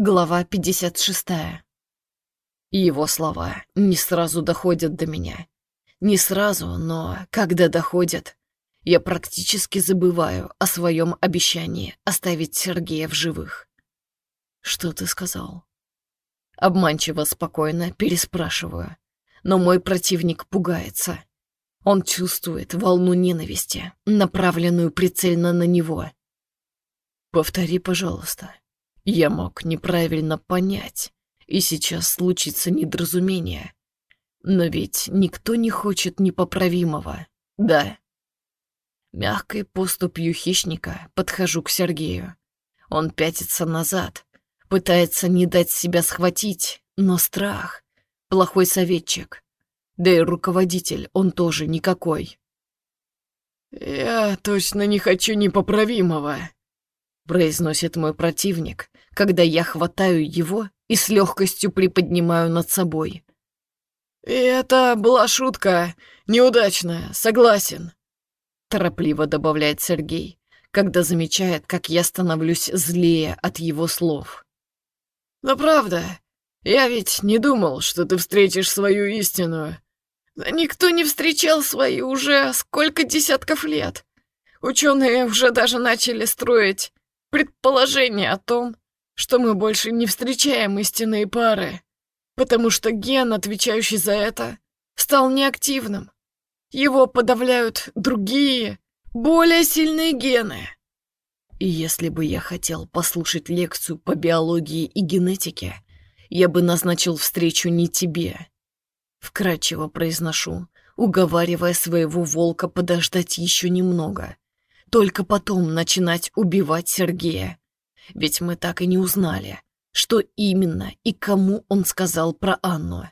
Глава 56. Его слова не сразу доходят до меня. Не сразу, но когда доходят, я практически забываю о своем обещании оставить Сергея в живых. «Что ты сказал?» Обманчиво спокойно переспрашиваю, но мой противник пугается. Он чувствует волну ненависти, направленную прицельно на него. «Повтори, пожалуйста», я мог неправильно понять, и сейчас случится недоразумение. Но ведь никто не хочет непоправимого, да? Мягкой поступью хищника подхожу к Сергею. Он пятится назад, пытается не дать себя схватить, но страх — плохой советчик. Да и руководитель он тоже никакой. «Я точно не хочу непоправимого», произносит мой противник, когда я хватаю его и с легкостью приподнимаю над собой. И это была шутка, неудачная, согласен. Торопливо добавляет Сергей, когда замечает, как я становлюсь злее от его слов. Но правда, я ведь не думал, что ты встретишь свою истину. никто не встречал свою уже сколько десятков лет. Ученые уже даже начали строить предположение о том, что мы больше не встречаем истинные пары, потому что ген, отвечающий за это, стал неактивным. Его подавляют другие, более сильные гены. И если бы я хотел послушать лекцию по биологии и генетике, я бы назначил встречу не тебе. Вкратчиво произношу, уговаривая своего волка подождать еще немного — только потом начинать убивать Сергея. Ведь мы так и не узнали, что именно и кому он сказал про Анну.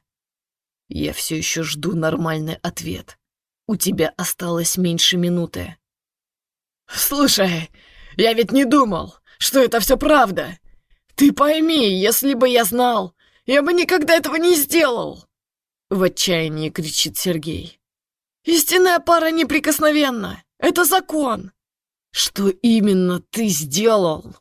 Я все еще жду нормальный ответ. У тебя осталось меньше минуты. Слушай, я ведь не думал, что это все правда. Ты пойми, если бы я знал, я бы никогда этого не сделал. В отчаянии кричит Сергей. Истинная пара неприкосновенна. Это закон. «Что именно ты сделал?»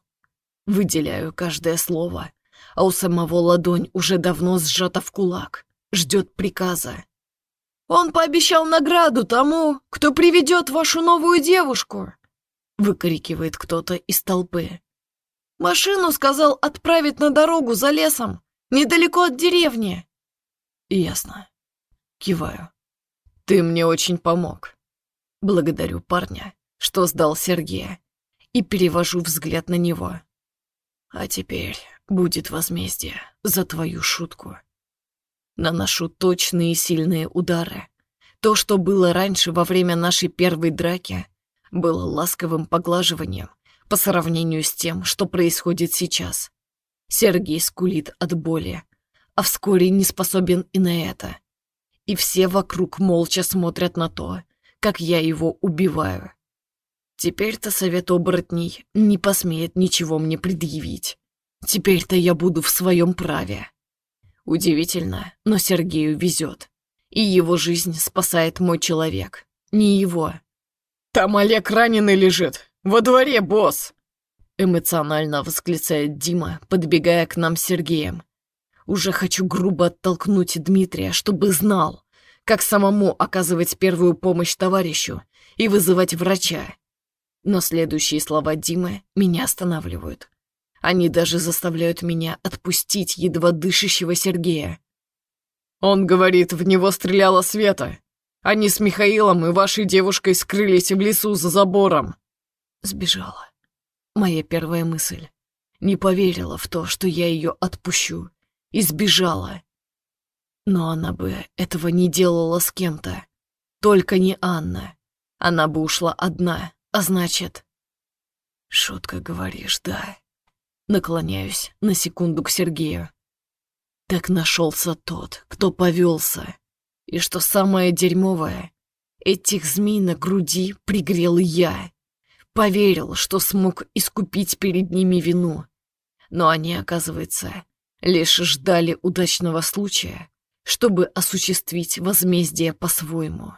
Выделяю каждое слово, а у самого ладонь уже давно сжата в кулак, ждет приказа. «Он пообещал награду тому, кто приведет вашу новую девушку!» выкрикивает кто-то из толпы. «Машину, сказал, отправить на дорогу за лесом, недалеко от деревни!» «Ясно». Киваю. «Ты мне очень помог. Благодарю парня что сдал Сергея, и перевожу взгляд на него. А теперь будет возмездие за твою шутку. Наношу точные и сильные удары. То, что было раньше во время нашей первой драки, было ласковым поглаживанием по сравнению с тем, что происходит сейчас. Сергей скулит от боли, а вскоре не способен и на это. И все вокруг молча смотрят на то, как я его убиваю. Теперь-то совет оборотней не посмеет ничего мне предъявить. Теперь-то я буду в своем праве. Удивительно, но Сергею везет. И его жизнь спасает мой человек, не его. «Там Олег раненый лежит! Во дворе, босс!» Эмоционально восклицает Дима, подбегая к нам с Сергеем. Уже хочу грубо оттолкнуть Дмитрия, чтобы знал, как самому оказывать первую помощь товарищу и вызывать врача. Но следующие слова Димы меня останавливают. Они даже заставляют меня отпустить едва дышащего Сергея. «Он говорит, в него стреляла Света. Они с Михаилом и вашей девушкой скрылись в лесу за забором». Сбежала. Моя первая мысль. Не поверила в то, что я ее отпущу. И сбежала. Но она бы этого не делала с кем-то. Только не Анна. Она бы ушла одна, а значит... Шутка говоришь, да. Наклоняюсь на секунду к Сергею. Так нашелся тот, кто повелся. И что самое дерьмовое, этих змей на груди пригрел я. Поверил, что смог искупить перед ними вину. Но они, оказывается, лишь ждали удачного случая, чтобы осуществить возмездие по-своему.